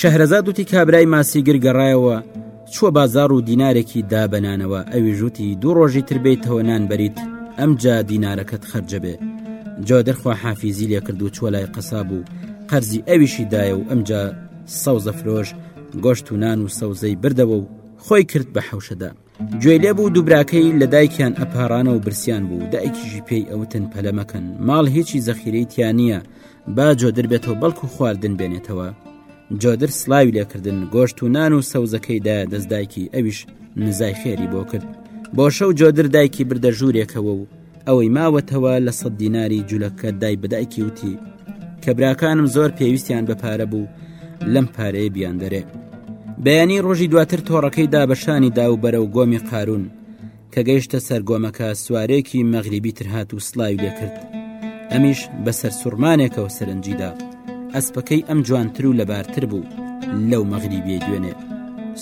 شەهرەزاد وتی کابرای ماسیگر گەڕایەوە چووە بازار و دینارێکی دا بەنانەوە ئەوی ژووتی دوو ڕۆژی تربیتەوە نان بەریت ئەم جا دینارەکەت خەرجە بێ جا دەرخوا حافیزی لێکرد و چوە لای قەسا بوو قەرزی ئەویشی دایە و ئەمجا سەوزە فرۆش گۆشت و نان و سەوزەی بردەوە و خۆی کرد بە حەوشەدا گوێی لێ بوو دوبراکەی لە دایکیان ئەپارانە و برسیان بوو دایکیژی پێی ئەوتن پەلە مەکەن ماڵ هیچی زەخیرەی تیا نییە با جۆدر بێتەوە بەڵکو خواردن بێنێتەوە جۆدر سلاوی لێکردن گۆشت و نان و سەوزەکەیدا دەستدایکی ئەویش نزای خێری بۆ کرد بۆ شەو جۆدر دایکی بردە ژوورێکەوە و ئەوەی ماوەتەوە لە سەد دیناری جولەکە دای بەدایکی وتی کە براکانم زۆر پێویستیان بە پارە بوو لەم پارەیە بیان دەرێ بەیانی ڕۆژی دواتر تۆڕەکەی دابەشانی دا و بەرەو گۆمی قارون کە گەیشتە سەرگۆمەکە سوارێکی مەغریبی ترهات و سلاوی لێکرد ئەمیش بەسەر سوڕمانێکەوە سەرنجیدا ئەسپەکەی ئەم جوانتر و لەبارتر بوو لەو مەغریبیە دوێنێ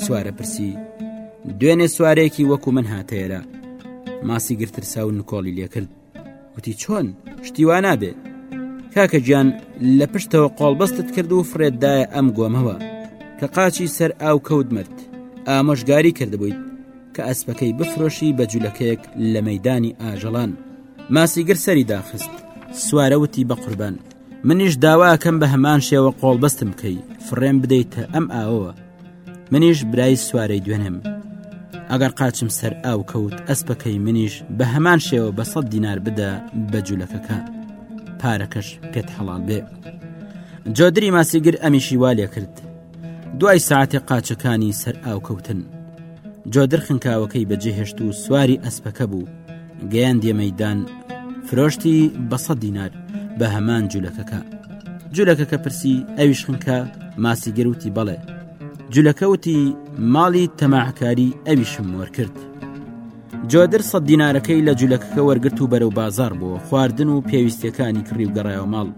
سوارە پرسی دوێنێ سوارێکی وەکو من هاتەیەرە ماسی گرترسا و نکۆڵی لێکرد وتی چۆن شتیوا نابێ کاکە گیان لە پشتەوە قۆڵبەستت کرد و فرێتدایە ئەم گۆمەوە کە قاچی سەر ئاو کەوت مرد ئامۆژگاری کردبوویت کە ئەسپەکەی بفرۆشی بە جولەکەیەک لە مەدانی ئاژەڵان ماسیگر سەری داخست سوارەوتی بە قوربان منیش داواکەم بە هەمان شێوە قۆڵبەستم کەی فڕێم بدەیتە ئەم ئاوەوە منیش برای سوارەی دوێنێم ئەگەر قاچم سەر ئاو کەوت ئەسپەکەی منیش بە هەمان شێوە بە سەد دینار بدە بە جوولەکەکە پارەکەش پێت حەڵال بێ جۆدری ماسیگر ئەمیشی والێ کرد دوای ساعتێ قاچەکانی سەر ئاوکەوتن جۆدر خنکاوەکەی بەجێهێشت و سواری ئەسپەکە بوو گەیان دێمەدان فرۆشتی بە سە دینار بە هەمان جولەکەکە جولەکەکە پرسی ئەویش خنکە ماسی گەروتی بەڵێ جولەکەوتی ماڵی تەماعکاری ئەویشم مۆر کرد جۆدر سە دینارەکەی لە جولەکەکە وەرگرت و بەرەو بازار بۆ خواردن و پێویستەکانی کڕی و گەڕایەوە ماڵ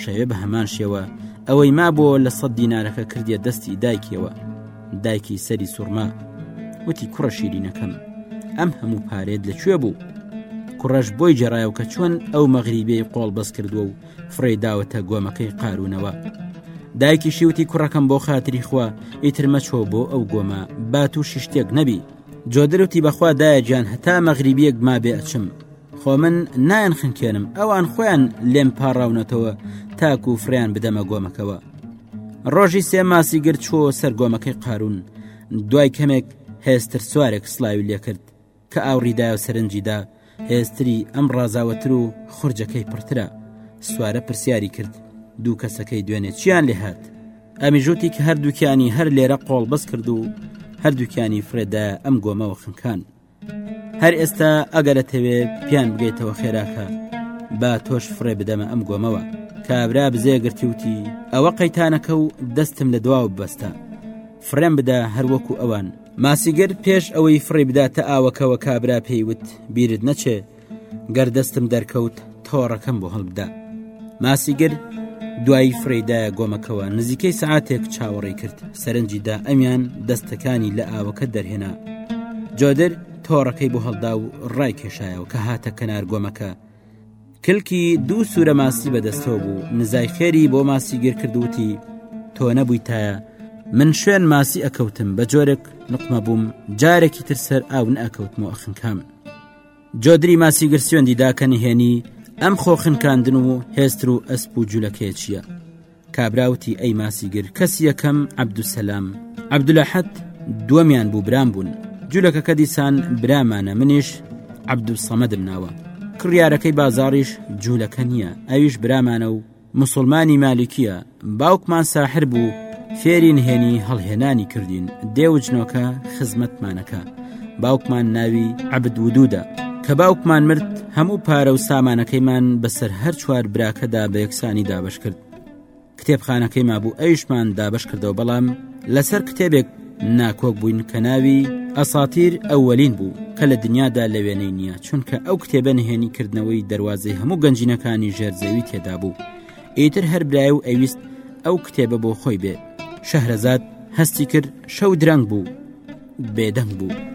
شەوێ بە هەمان شێوە ئەوەی ما بۆ لە سە دینارەکە کردێ دەستی دایکیەوە دایکی سەری سوورما وتی کوڕە شیرینەکەم ئەم هەموو پارێت لەکوێ بوو کوڕەش بۆی جێڕایەوە کە چۆن ئەو مەغریبی قۆڵ بەس کردووە و فڕێ داوەتە گۆمەکەی قارونەوە دایکی شیوتی کوڕەکەم بۆ خاتری خوا ئیتر مەچۆ بۆ ئەو گۆمە بات و شیشتێک نەبی جۆدرەتی بەخوا دایە گیان هەتا مەغریبیەک ما بێ ئەچم خۆ من نایەن خنکێنم ئەوان خۆیان لێم پاڕاونەتەوە تاکو و فریان بدەمە گۆمەکەوە ڕۆژی سێ ماسی گرت چۆ سەرگۆمەکەی قارون دوای کەمێک هێستر سوارێک سلاوی لێکرد کە ئاوڕیدا و سەرنجیدا هێستری ئەم ڕازاوەتر و خورجەکەی پڕترە سوارە پرسیاری کرد دوو کەسەکەی دوێنێ چیان لێ هاات ئەمیژوتی کە هەردووکیانی هەر لێرە قۆڵ بەس کرد و هەردووکیانی فرێدا ئەم گۆمەوە خنکان هەر ئێستا ئەگەرەتەوێ پیان بگەیتەوە خێراکە با تۆش فڕێ بدەمە ئەم گۆمەوە کابرا بزێگرتی وتی ئەوە قەیتانەکە و دەستم لە دواو بەستە فرێم بدا هەروەکو ئەوان ماسیگر پێش ئەوەی فڕی بداتە ئاوەکەوە کابرا پێیوت بیرت نەچێ گەر دەستم دەرکەوت تەوەڕەکەم بۆ هەڵبدا ماسیگر دوایی فرەیدایە گۆمەکەوە نزیکەی سعاتێک چاوەڕێ کرد سەرنجیدا ئەمیان دەستەکانی لە ئاوەکە دەرهێنا جۆدر تۆڕەکەی بۆ هەڵدا و ڕای کێشایەوە کە هاتە کەنار گۆمەکە کلکی دوو سوورە ماسی بەدەستەوە بوو نزای خێری بۆ ماسی گیر کردوتی تۆ نەبوویتایە من شوێن ماسی ئەکەوتم بە جۆرێک نقمە بووم جارێکی تر سەر ئاو نەکەوتمەوە ئەخنکام جۆدری ماسی گرسیۆندی داکە نهێنی ئەم خۆ خنکاندن و هێستر و ئەسپ و جولەکەیە چییە؟ کابراوتی ئەی ماسیگر کەس یەکەم عەبدوسەلام عەبدولەحەت دووەمیان بوو برام بوون جولەکەکە دیسان برامانە منیش عەبدوسەمەدم ناوە کڕیارەکەی بازاڕیش جوولەکە نییە ئەویش برامانە و موسڵمانی مالکیە باوکمان ساحر بوو فێری نهێنی هەڵهێنانی کردین دێ و جنۆکە خزمەتمانەکە باوکمان ناوی عبد ودوودە کە باوکمان مرد هەموو پارە و سامانەکەیمان بەسەر هەر چوار براکەدا بە یەکسانی دابش کرد کتێبخانەکەی مابوو ئەویشمان دابش کردەوە بەڵام لەسەر کتێبێک ناکۆک بووین کە ناوی ئەساتیر ئەوەلین بوو کە لە دنیادا لە وێنەی نییە چونکە ئەو کتێبە نهێنی کردنەوەی دەواازەی هەموو گەنجینەکانی ژێرزەوی تێدا بوو ئیتر هەر برای و ئەویست ئەو کتێبە بۆ خۆی بێ شەهرەزاد هەستی کرد شەو درەنگ بوو بێدەنگ بوو.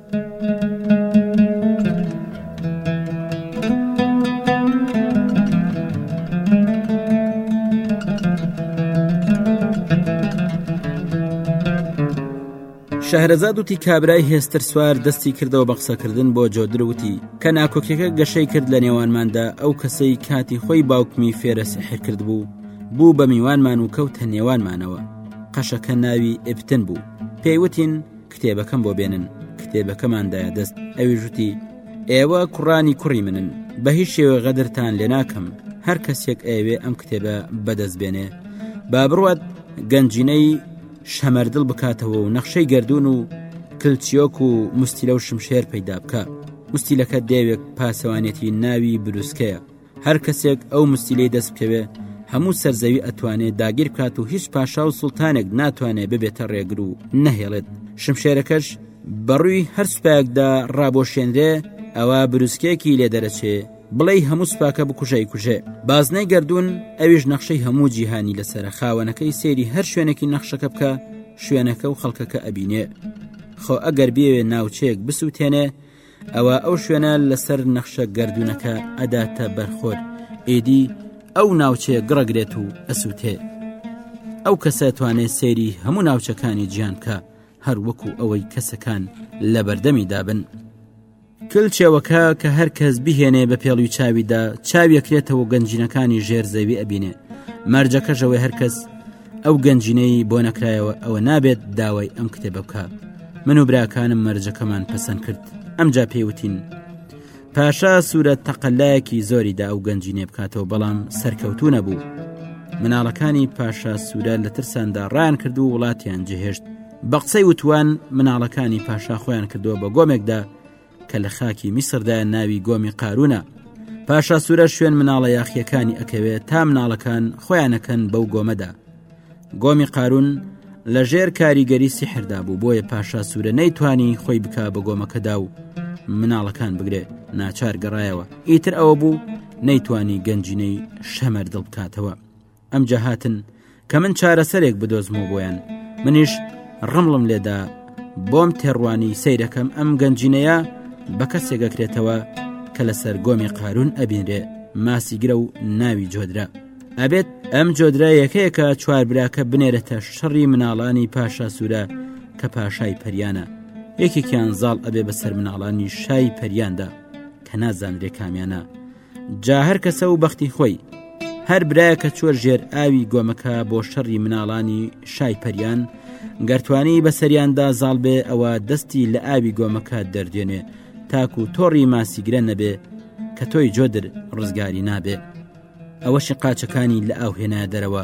شەهرەزاد وتی کابرای هێستر سوار دەستی کردەوە بە قسەکردن بۆ جۆدر وتی کە ناکۆکیەکە گەشەی کرد لە نێوانماندا ئەو کەسەی کاتی خۆی باوکمی فێرە سحر کرد بوو بوو بە میوانمان و کەوتە نێوانمانەوە قەشەکە ناوی ئبتن بوو پێیوتین کتێبەکەم بۆ بێنن کتێبەکەماندایە دەست ئەوی ژوتی ئێوە کوڕانی کوڕی منن بە هیچ شێوە غەدرتان لێ ناکەم هەر کەسێک ئەوێ ئەم کتێبە بەدەست بێنێ با بڕوات گەنجینەی شەمەردڵ بکاتەوە و نەخشەی گردردون و کلچیۆک و مستیلە و شمشێر پەیدا بکە مستیلەکە دێوێک پاسەوانێتی ناوی بروسکەیە هەر کەسێک ئەو مستی لێ دەست بکەوێ هەموو سەرزەوی ئەتوانێت داگیر بکات و هیچ پاشا و سلتانێک ناتوانێت ببێتە ڕێگر و نەهێڵێت شمشێرەکەش بەڕووی هەر سوپایەکدا ڕابۆشێنرێ ئەوە بروسکێکی لێ دەرەچێ بڵێی هەموو سوپاکە بکوژەی کوژێ بازنەی گردردون ئەویش نەخشەی هەموو جیهانی لەسرە خاوەنەکەی سێری هەر شوێنێکی نەخشەکە بکە شوێنەکە و خەڵکەکە ئەبینێ خۆ ئەگەر بێوێ ناوچەیەک بسووتێنێ ئەوە ئەو شوێنە لەسەر نەخشە گردونەکە ئەداتە بەرخۆر ئێدی ئەو ناوچێ گڕگرێت و ئەسووتێ ئەو کەسە توانێ سێری هەموو ناوچەکانی جیان بکە هەر وەکو ئەوەی کەسەکان لە بەردەمی دابن کلچەوەکە کە هەر کەس بهێنێ بە پێڵوی چاویدا چاویەکرێتەوە گەنجینەکانی ژێر زەوی ئەبینێ مەرجەکەشەوەی هەرکەس ئەو گەنجینەی بۆ نەکرایەوە ئەوە نابێت داوای ئەم کتێبە بکە من و براکانم مەرجەکەمان پەسەند کرد ئەمجا پێوتین پاشا سوورە تەقلایەکی زۆری دا ئەو گەنجینێ بکاتەوە بەڵام سەرکەوتو نەبوو مناڵەکانی پاشا سوورە لە ترساندا ڕان کرد و وڵاتیان جهێشت بە قسەی وتوان مناڵەکانی پاشا خۆیان کردووە بە گۆمێکدا کە لە خاکی میسردا ناوی گۆمی قارونە پاشا سوورە شوێن مناڵە یاخیەکانی ئەکەوێت تا مناڵەکان خۆیانەکەن بەو گۆمەدا گۆمی قارون لە ژێر کاریگەری سیحردا بوو بۆیە پاشا سوورە نەیتوانی خۆی بکا بە گۆمەکەدا و مناڵەکان بگرێ ناچار گەڕایەوە ئیتر ئەوە بوو نەیتوانی گەنجینەی شەمەر دڵبکاتەوە ئەمجا هاتن کە من چارەسەرێک بدۆزمەوە بۆیان منیش ڕمڵم لێدا بۆم تێڕوانی سیرەکەم ئەم گەنجینەیە بە کەسێکەکرێتەوە کە لەسەر گۆمی قارون ئەبینرێ ماسیگرە و ناوی جۆدرە ئەبێت ئەم جۆدرا یەکەیەکە چوار براکە بنێرێتە شەڕی مناڵانی پاشا سوورە کە پاشای پەریانە یەکێکیان زاڵ ئەبێ بەسەر مناڵانی شای پەریاندا کە نازانرێ کامیانە جا هەر کەسە و بەختی خۆی هەر برایەکە چۆر ژێر ئاوی گۆمەکە بۆ شەڕی مناڵانی شای پەریان گەرتوانی بە سەریاندا زاڵ بێ ئەوە دەستی لە ئاوی گۆمەکە دەردێنێ تاکو تۆڕی ماسیگرە نەبێ کە تۆی جۆدر ڕزگاری نابێ ئەوەشی قاچەکانی لە ئاوهێنا دەرەوە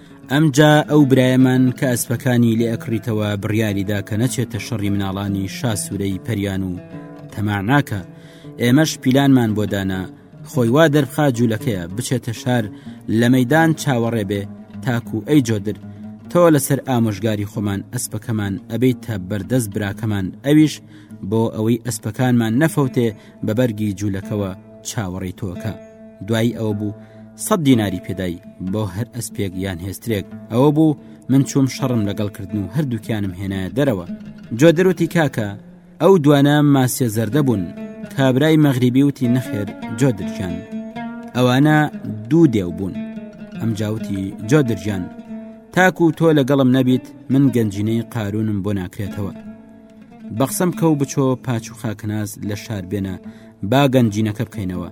ئەمجا ئەو برایەمان کە ئەسپەکانی لێ ئەکڕیتەوە بڕیاریدا کە نەچێتە شەڕی مناڵانی شاسوورەی پەریان و تەما ناکە ئێمەش پیلانمان بۆ دانا خۆی وا دەرخا جوولەکەیە بچێتە شار لە مەدان چاوەڕێ بێ تاکو ئەی جۆدر تۆ لەسەر ئامۆژگاری خۆمان ئەسپەکەمان ئەبیت تا بەردەست براکەمان ئەویش بۆ ئەوەی ئەسپەکانمان نەفەوتێ بە بەرگی جوولەکەوە چاوەڕێی تۆکە دوایی ئەوە بوو سەد دیناری پێدای بۆ هەر ئەسپێک یان هێسترێک ئەوە بوو من چوم شەڕم لەگەڵ کردن و هەردووکیانم هێنایە دەرەوە جۆ دەروتی کاکە ئەو دوانە ماسیە زەردە بوون کابرای مەغریبی وتی نەخێر جۆ درجان ئەوانە دوو دێو بوون ئەم جاوتی جۆ درجان تاکو تۆ لەگەڵم نەبیت من گەنجینەی قارونم بۆ ناکرێتەوە بەقسەم کەو بچۆ پاچ و خاکناز لە شار بێنە با گەنجینەکە بکەینەوە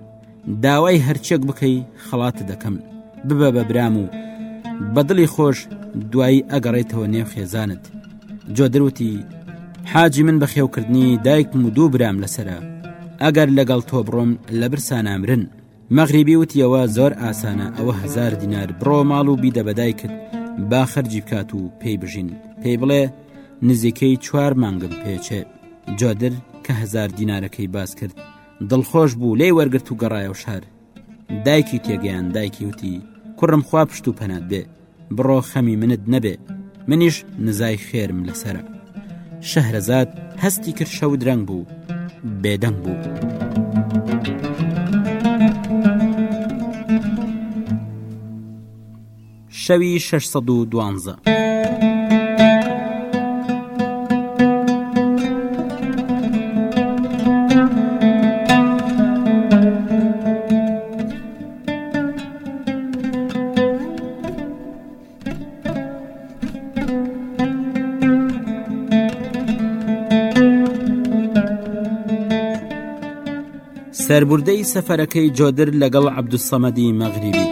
داوای هەرچێک بکەی خەڵات دەکەم ببە بە برام و بەدڵی خۆش دوایی ئەگەڕێتەوە نێو خێزانت جۆدروتی حاجی من بەخێوکردنی دایکم و دوو برام لەسرە ئەگەر لەگەڵ تۆ بڕۆم لە برسانامرن مەغریبی وتیەوە زۆر ئاسانە ئەوە هزار دینار بڕۆ ماڵ و بیدە بەدایکت با خەرجی بکات و پێی بژین پێی بڵێ نزیکەی چوار مانگم پێچێت جۆدر کە هزار دینارەکەی باس کرد دڵخۆش بوو لێ وەرگرت و گەڕایە و شار دایکی تێگەیان دایکی وتی کوڕم خوا پشت و پەنات بێ بڕۆ خەمی منت نەبێ منیش نزای خێرم لەسرە شەهرەزاد هەستی کرد شەو درەنگ بوو بێدەنگ بوو. شەوی 612. سەربووردەی سەفەرەکەی جۆدر لەگەڵ عەبدولسەمەدی مەغریبی.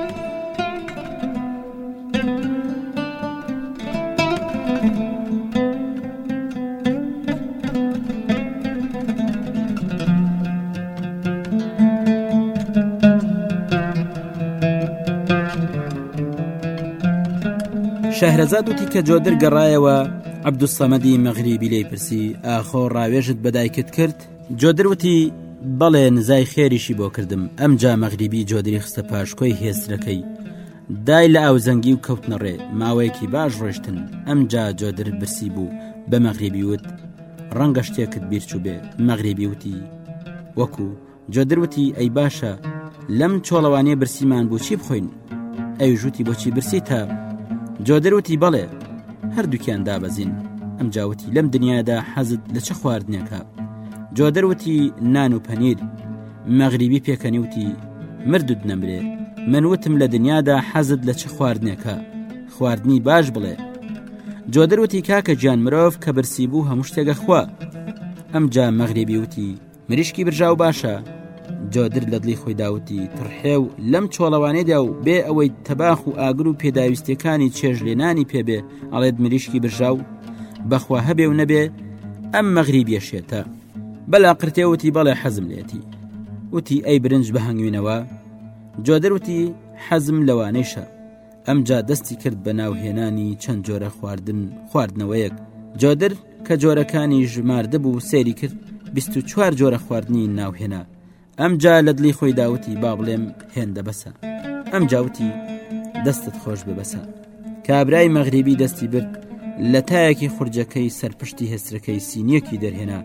شەهرەزاد وتی کە جۆدر گەڕایەوە عبدوسەمەدی مەغریبی لی پرسی ئاخۆ ڕاوێژت بەدایکت کرد جۆدر وتی بەڵێ نزای خێریشی بۆ کردم ئەم جا مەغریبی جۆدری خستە پاشکۆی هێسترەکەی دای لە ئاوزەنگی و کەوتنە ڕێ ماوەیەکی باش ڕۆشتن ئەم جا جۆدر برسی بوو بە مەغریبی وت ڕەنگە شتێکت بیرچوو بێ مەغریبی وتی وەکو جۆدر وتی ئەی باشە لەم چۆڵەوانێ برسیمان بۆ چی بخۆین ئەوی ژووتی بۆچی برسی تا جۆدر وتی بەڵێ هەردووکیان دابەزین ئەم جاوتی لەم دنیادا حەزت لە چ خواردنێکە جۆدر وتی نان و پەنیر مەغریبی پێکەنی وتی مردت نەمرێ من وتم لە دنیادا حەزت لە چ خواردنێکە خواردنی باش بڵێ جۆدر وتی کاکە گیان مرۆڤ کە برسی بوو هەموو شتێگە خوا ئەمجا مەغریبی وتی مریشکی برژاو باشە جۆدر لە دڵی خۆی داوتی تڕحێ و لەم چۆڵەوانێدا و بێ ئەوەی تەباخ و ئاگر و پێداویستەکانی چێژ لێنانی پێبێ ئەڵێت مریشکی برژاو بەخوا هەبێ و نەبێ ئەم مەغریبیە شێتە بەلا قرتێ وتی بەڵێ حەزم لێتی وتی ئەی برنج بەهەنگوینەوە جۆدر وتی حەزم لەوانەیشە ئەمجا دەستی کرد بە ناوهێنانی چەند جۆرە خواردن خواردنەوەیەک جۆدر کە جۆرەکانی ژماردە بوو سێری کرد 24 جۆرە خواردنی ناوهێنا ئەمجا لە دلی خۆی داوتی با بڵێم هێندە بەسە ئەم جاوتی دەستت خۆش ببەسە کابرای مەغریبی دەستی برد لە تایەکی خورجەکەی سەرپشتی هێسترەکەی سینیەکی دەرهێنا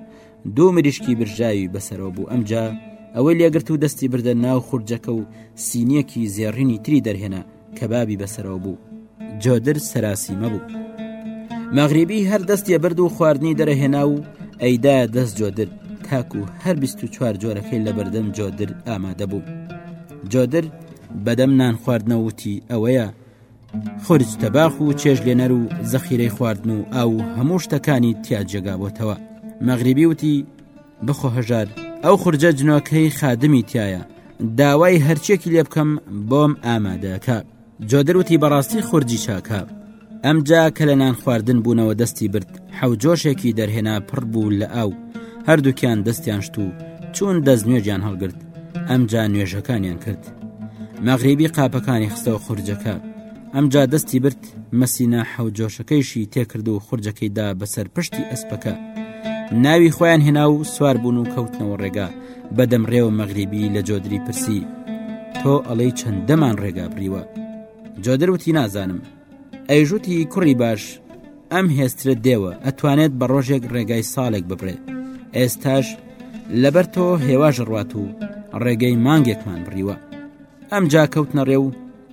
دوو مریشکی برژاوی بەسەرەوە بوو ئەمجا ئەوەی لێگرت و دەستی بردە ناو خورجەکە و سینیەکی زێڕینی تری دەرهێنا کەبابی بەسەرەوە بوو جۆدر سەراسیمە بوو مەغریبی هەر دەستی برد و خواردنی دەرەهێنا و ئەیدا دەست جۆدر تاکو هەر 24 جۆرەکەی لە بەردەم جۆدر ئامادە بوو جۆدر بەدەم نان خواردنەوتی ئەوەیە خورج تەباخ و چێژ لێنەر و زەخیرەی خواردن و ئاو هەموو شتەکانی تیاجێگابتەوە مەغریبی وتی بخۆ هەژار ئەو خورجە جنۆکەی خادمی تایە داوای هەرچێکی لێ بکەم بۆم ئامادەکە جۆدروتی بەڕاستی خورجی چاکە ئەمجا کە لە نان خواردن بوونەوە دەستی برد حەوجۆشێکی دەرهێنا پڕ بوو لە ئاو هەردووکیان دەستیان شت و چوون دەست نوێژیان هەڵگرت ئەمجا نوێژەکانیان کرد مەغریبی قاپەکانی خستەوە خورجەکە ئەمجا دەستی برد مەسینا حەو جۆشەکەیشی تێکرد و خورجەکەی دا بەسەر پشتی ئەسپەکە ناوی خۆیان هێنا و سوار بوون و کەوتنەوە ڕێگا بەدەم ڕێوە مەغریبی لە جۆدری پرسی تۆ ئەڵەی چەند دەمان ڕێگا بڕیوە جۆدر وتی نازانم ئەیژوتی کوڕی باش ئەم هێسترە دێوە ئەتوانێت بە ڕۆژێک ڕێگای ساڵێک ببرێ ئێستاش لەبەر تۆ هێواژ ڕات و ڕێگەی مانگێکمان بڕیوە ئەم جا کەوتنە ڕێ و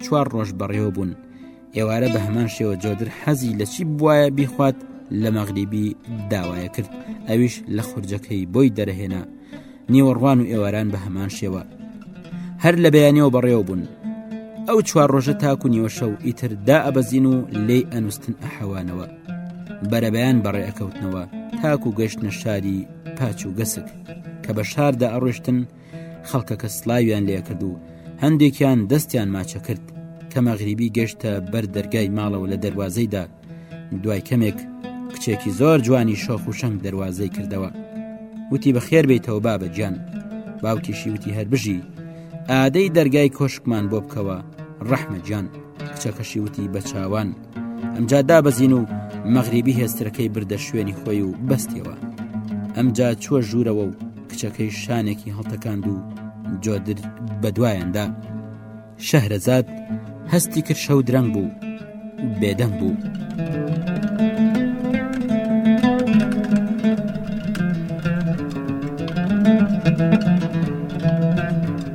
چوار ڕۆژ بەڕێوە بوون ئێوارە بە هەمان شێوە جۆدر حەزی لە چی بواە بیخوات لە مەغریبی داوایە کرد ئەویش لە خورجەکەی بۆی دەرەهێنا نیوەڕوان و ئێواران بە هەمان شێوە هەر لە بەیانەوە بەڕێوە بوون ئەو چوار ڕۆژە تاکو نیوەشە و ئیتر دا ئەبەزین و لێی ئەنووسن ئەحەوانەوە بەرەبیان بەڕێ ئەکەوتنەوە تاکو گەشتە شاری پاچ و گەسک کە بە شاردا ئەڕۆشتن خەڵکەکە سلاویان لێکرد و هەندێکیان دەستیان ماچە کرد کە مەغریبی گەشتە بەر دەرگای ماڵەوە لە دەواازەیدا دوای کەمێک کچێکی زۆر جوانی شۆخ و شەنگ دەواازەی کردەوە وتی بە خێر بیتەوە بابە گیان باوکیشی وتی هەر بژی ئادەی دەرگای کۆشکمان بۆ بکەوە ڕەحمە گیان کچەکەشی وتی بە چاوان ئەمجا دابەزین و مەغریبی هێسترەکەی بردە شوێنی خۆی و بەستیەوە ئەمجا چووە ژوورەوە و کچەکەی شانێکی هەڵتەکاند و جۆدر بەدوایاندا شەهرەزاد هەستی کرد شەو درەنگ بوو بێدەنگ بوو.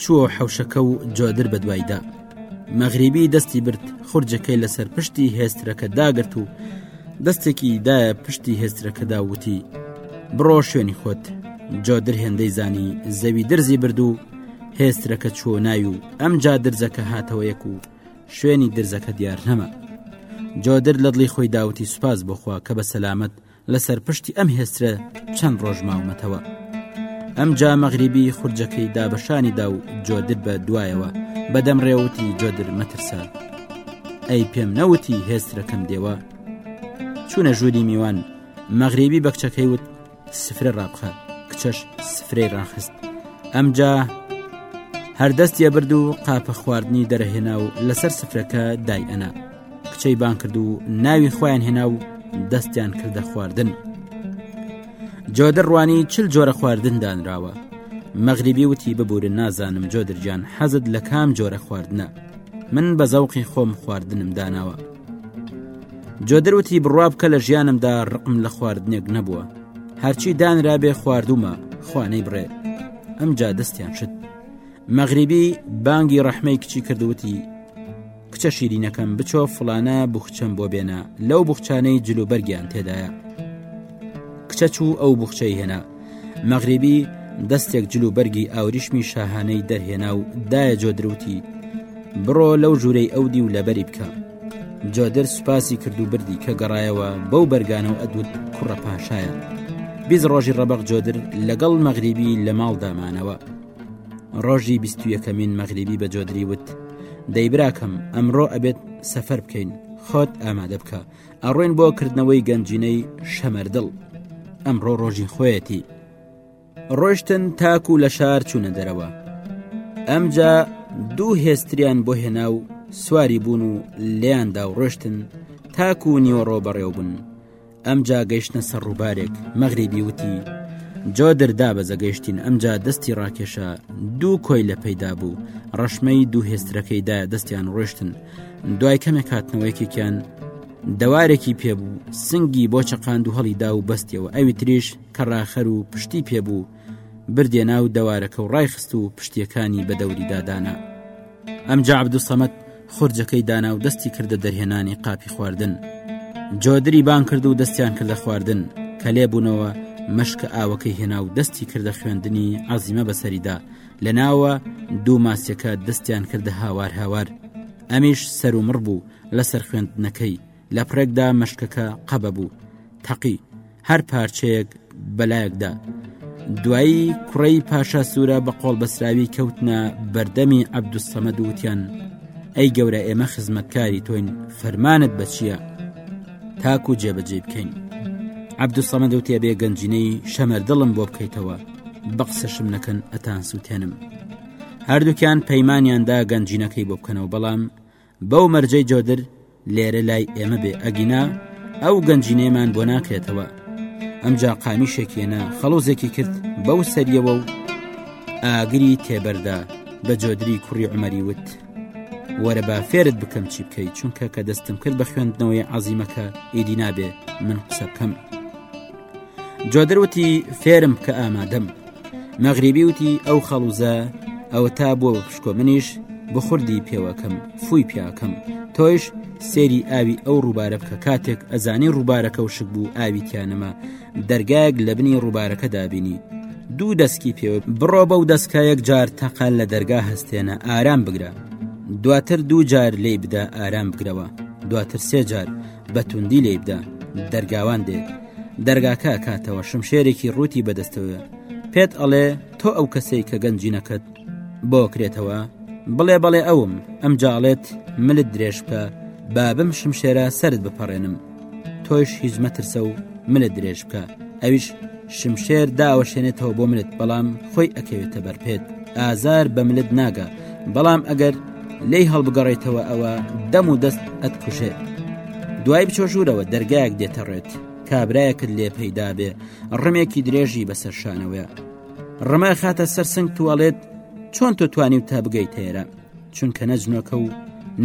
چووە حەوشەکە و جۆدر بە دوایدا مەغریبی دەستی برد خورجەکەی لەسەر پشتی هێسترەکە داگرت و دەستێکی دایە پشتی هێسترەکەدا وتی بڕۆ شوێنی خۆت جۆدر هێندەی زانی زەوی درزی برد و هێسترەکە چۆ ناوی و ئەم جا درزەکە هاتەوە یەک و شوێنی درزەکە دیار نەما جۆدر لە دڵی خۆی داوتی سوپاس بخوا کە بە سەلامت لەسەر پشتی ئەم هێسترە چەند ڕۆژ ماومەتەوە ئەم جا مەغریبی خورجەکەی دابەشانی دا و جۆدر بە دوایەوە بەدەم ڕێوتی جۆدر مەترسە ئەی پێم نەوتی هێسترەکەم دێوە چوونە ژووری میوان مەغریبی بەکچەکەی وت سفرە ڕابخە کچەش سفرەی ڕاخست ئەمجا هەردەستیە برد و قاپە خواردنی دەرەهێنا و لەسەر سفرەکە دای ئەنا کچەی بان کرد و ناوی خۆیان هێنا و دەستیان کردە خواردن جۆ دەڕوانی چل جۆرە خواردن دانراوە مەغریبی وتی ببورن نازانم جۆ درجان حەزت لە کام جۆرە خواردنە من بە زەوقی خۆم خواردنم داناوە جۆدروتی بڕوا بکە لە ژیانمدا ڕقم لە خواردنێک نەبووە هەرچی دانرابێ خواردومە خوانەی بڕێ ئەمجا دەستیان شت مەغریبی بانگی ڕەحمەی کچی کردوتی کچە شیرینەکەم بچۆ فلانە بخچەم بۆ بێنە لەو بخچانەی جلوبەرگیان تێدایە کچە چوو ئەو بخچەی هێنا مەغریبی دەستێک جلوبەرگی ئاوریشمی شاهانەی دەرهێنا و دایە جۆ دروتی بڕۆ لەو ژوورەی ئەو دی و لەبەری بکە جۆدر سوپاسی کردو بردی کە گەڕایەوە بەو بەرگانە و ئەدوت کوڕە پاشایە بیز ڕۆژی ڕەبق جۆدر لەگەڵ مەغریبی لە ماڵ دامانەوە ڕۆژی بیست و یەکەمین مەغریبی بە جۆدری وت دەی براکەم ئەمڕۆ ئەبێت سەفەر بکەین خۆت ئامادە بکە ئەڕۆین بۆ کردنەوەی گەنجینەی شەمەردڵ ئەمڕۆ ڕۆژی خۆیەتی ڕۆشتن تاکو لە شار چوونە دەرەوە ئەمجا دوو هێستریان بۆ هێنا و سواری بوون و لیاندا و ڕۆشتن تاکو نیوەڕۆ بەڕێو بوون ئەمجا گەیشتە سەر ڕووبارێک مەغریبی وتی جۆدر دابەزە گەیشتین ئەمجا دەستی ڕاکێشا دوو کۆی لە پەیدا بوو ڕەشمەی دوو هێسترەکەیدا دەستیان ڕۆشتن دوای کەمێ کاتنەوەیکێکیان دەوارێکی پێبوو سنگی بۆ چەقاند و هەڵیدا و بەستیەوە ئەوی تریش کە ڕاخەر و پشتی پێبوو بردیە ناو دەوارەکە و ڕایخست و پشتیەکانی بە دەوریدا دانا ئەم جعبد و سەمەت خورجەکەی دانا و دەستی کردە دەرهێنانی قاپی خواردن جۆدری بان کرد و دەستیان کردە خواردن کە لێبوونەوە مەشکە ئاوەکەی هێنا و دەستی کردە خوێندنی عزیمە بەسەریدا لە ناوە دوو ماسیەکە دەستیان کردە هاوار هاوار ئەمیش سەر و مڕ بوو لەسەر خوێندنەکەی لە پڕێکدا مەشکەکە قەبە بوو تەقی هەر پارچەیەک بەلایەکدا دوایی کوڕی پاشا سوورە بە قۆڵ بەسراوی کەوتنە بەردەمی عەبدوسەمە دووتیان ئەی گەورە ئێمە خزمەتکاری تۆین فەرمانت بەچیە تاکو جێبەجێ بکەین عەبدوسەمە دەوتێ بێ گەنجینەی شەمەر دڵم بۆ بکەیتەوە بە قسەشم نەکەن ئەتان سووتێنم هەردووکیان پەیمانیاندا گەنجینەکەی بۆ بکەنەوە بەڵام بەو مەرجەی جۆدر لێرە لای ئێمە بێ ئەگینا ئەو گەنجینەیەمان بۆ ناکرێتەوە ئەمجا قامیشێکێنە خەڵۆزێکی کرد بەو سەریەوە و ئاگری تێبەردا بە جۆدری کوڕی عمەری وت وەرە با فێرت بکەم چی بکەیت چونکە کە دەستم کرد بە خوێندنەوەی عزیمەکە ئیدی نابێ من قسە بکەم جۆدر وتی فێرم کە ئامادەم مەغریبی وتی ئەو خەڵوزە ئەوە تا بۆ پشکۆ منیش بخوردی پێوەکەم فوی پیاکەم تۆیش سێری ئاوی ئەو ڕووبارە بکە کاتێک ئەزانی ڕووبارەکە و شک بوو ئاوی تیانەما دەرگایەک لە بنی ڕووبارەکە دابینی دوو دەستکی پێوە بڕۆ بەو دەستکایەک جار تەقال لە دەرگا هەستێنە ئارام بگرە دواتر دوو جار لی بدە ئارام بگرەوە دواتر سێ جار بە توندی لێیبدا دەرگاوان دێ دەرگاکە کاتەوە شمشێرێکی ڕووتی بەدەستەوە پێت ئەڵێ تۆ ئەو کەسەی کە گەنجینەکەت بۆ کرێتەوە بڵێ بەڵێ ئەوم ئەم جاڵێت ملت درێژ بکە بابم شمشێرە سرد بپەڕێنم تۆش هیچ مەترسە و ملت درێژ بکە ئەویش شمشێر داوەشێنێتەوە بۆ منت بەڵام خۆی ئەکەوێتە بەرپێت ئازار بە منت ناگات بەڵام ئەگەر لی هەڵبگەڕێتەوە ئەوە دەم و دەست ئەتکوژێت دوای بچۆ ژوورەوە دەرگایەک دێتەڕێت کابراەکرد لێ پەیدا بێ ڕمێکی درێژی بەسەر شانەوەە ڕمە خاتە سەر سنگ توەڵێت چۆن تۆ توانی و تا بگەیت هێرە چونکە نەجنۆکە و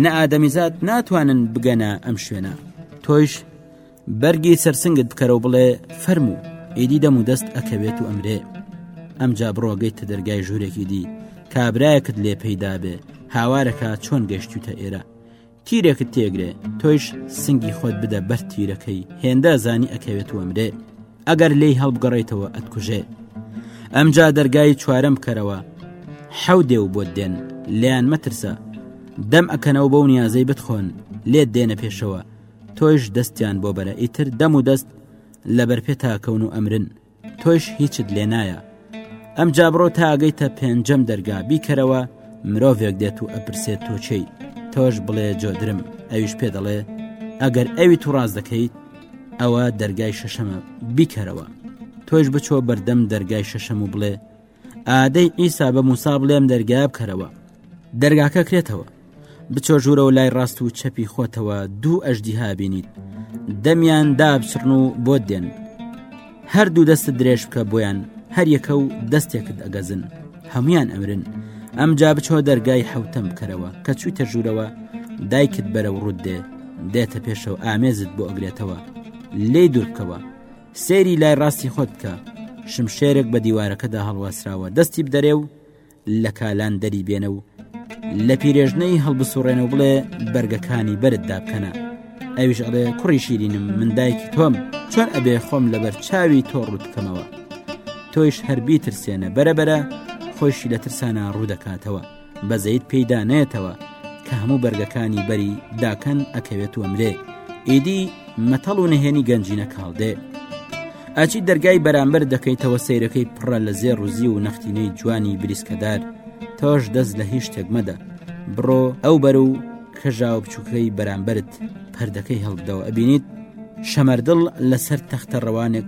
نە ئادەمیزاد ناتوانن بگەنە ئەم شوێنە تۆیش بەرگی سەرسنگت بکەرەوە بڵێ فەرموو ئیدی دەم و دەست ئەکەوێت و ئەمرێ ئەمجا بڕۆگەی تە دەرگای ژوورێکی دی کابراەکت لێ پەیدا بێ هاوارەکە چۆن گەشتوتە ئێرە تیرێکت تێگرێ تۆیش سنگی خۆت بدە بەر تیرەکەی هێندە زانی ئەکەوێت و ئەمرێ ئەگەر لێی هەڵبگەڕێتەوە ئەتکوژێ ئەمجا دەرگای چوارەم بکەرەوە حەو دێ و بۆت دێن لیان مەترسە دەم ئەکەنەوە بەو نیازەی بتخۆن لێت دێنە پێشەوە تۆیش دەستیان بۆ بەرە ئیتر دەم و دەست لە بەرپێ تاکەون و ئەمرن تۆیش هیچت لێ نایە ئەم جابڕۆ تاگەیتە پێنجەم دەرگا بیکەرەوە مرۆڤێک دێت و ئەپرسێت تۆچەی تۆش بڵێ جۆدرم ئەویش پێ دەڵێ ئەگەر ئەوی تو ڕاز دەکەیت ئەوە دەرگای شەشەمە بیکەرەوە تۆش بچۆ بەردەم دەرگای شەشەم و بڵێ ئادەی ئیسا بە موسا بڵێم دەرگا بکەرەوە دەرگاکە کرێتەوە بچۆ ژوورەوە لای ڕاست و چەپی خۆتەوە دوو ئەژدیها بینیت دەمیان دابچڕن و بۆ دێن هەردوو دەست درێژ بکە بۆیان هەریەکە و دەستێکت ئەگەزن هەمویان ئەمرن ئەم جا بچۆ دەرگای حوتەم بکەرەوە کە چوویتە ژوورەوە دایکت بەرە و ڕوودێ دێتە پێشەوە ئامێزت بۆ ئەگرێتەوە لێ دوورکەوە سەیری لای ڕاستی خۆت بکە شمشێرێک بە دیوارەکەدا هەڵواسراوە دەستی بدەرێ و لە کالان دەری بێنە و لە پیرێژنەی هەڵبسوڕێنە و بڵێ بەرگەکانی بەرت دابکەنە ئەویش ئەڵێ کوڕی شیرینم من دایکی تۆم چۆن ئەبێ خۆم لەبەر چاوی تۆ ڕوت بکەمەوە تۆیش هەربی ترسێنە بەرەبەرە خۆشی لە ترسانە ڕوو دەکاتەوە بەزەیت پێیدا نێتەوە کە هەموو بەرگەکانی بەری داکەن ئەکەوێت وەمرێ ئیدی مەتەڵ و نهێنی گەنجینە کاڵدێ ئەچی دەرگای بەرامبەر دەکەیتەوە سیرەکەی پڕە لە زێ ڕوزی و نەختینەی جوانی بریسکەدار تۆش دەست لە هیچ تێکمەدە بڕۆ ئەو بەر و کەژا و بچووکەی بەرامبرت پردەکەی هەڵبدەوە ئەبینیت شەمەردڵ لەسەر تەختە ڕەوانێک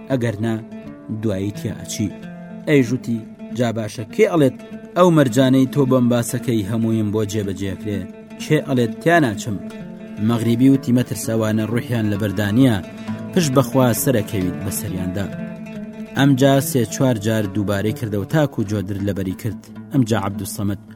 ئەگەر نا دوایی تیا ئەچی ئەی ژوتی جا باشە کێ ئەڵێت ئەو مەرجانەی تۆ بەم باسەکەی هەموویم بۆ جێبەجێکرێ کێ ئەڵێت تیا ناچم مەغریبی و تیمەترسەوانە ڕوحیان لە بەردانە پش بەخوا سەرەکەویت بە سەریاندا ئەمجا سێ چوار جار دووبارەی کردەوە تاکو جۆدر لەبەری کرد ئەمجا عبدو سەمت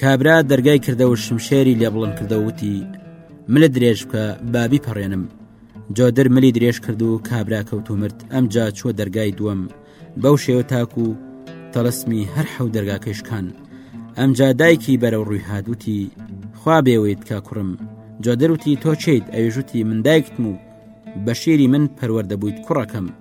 کابرا دەرگای کردەوە شمشێری لێ بڵند کردەوە وتی ملە درێژ بکە بابی پەڕێنم جۆدر ملی درێژ کرد و کابرا کەوت و مرد ئەم جا چووە دەرگای دووەم بەو شێوە تاکو و تەلسمی هەر حەو دەرگاکەشکان ئەم جا دایکی بەرەو ڕووی هادوتی خوا بێوەیت کا کوڕم جۆدروتی تۆ چیت ئەوێژوتی من دایکتم و بەشیری من پەروەەردەبوویت کوڕەکەم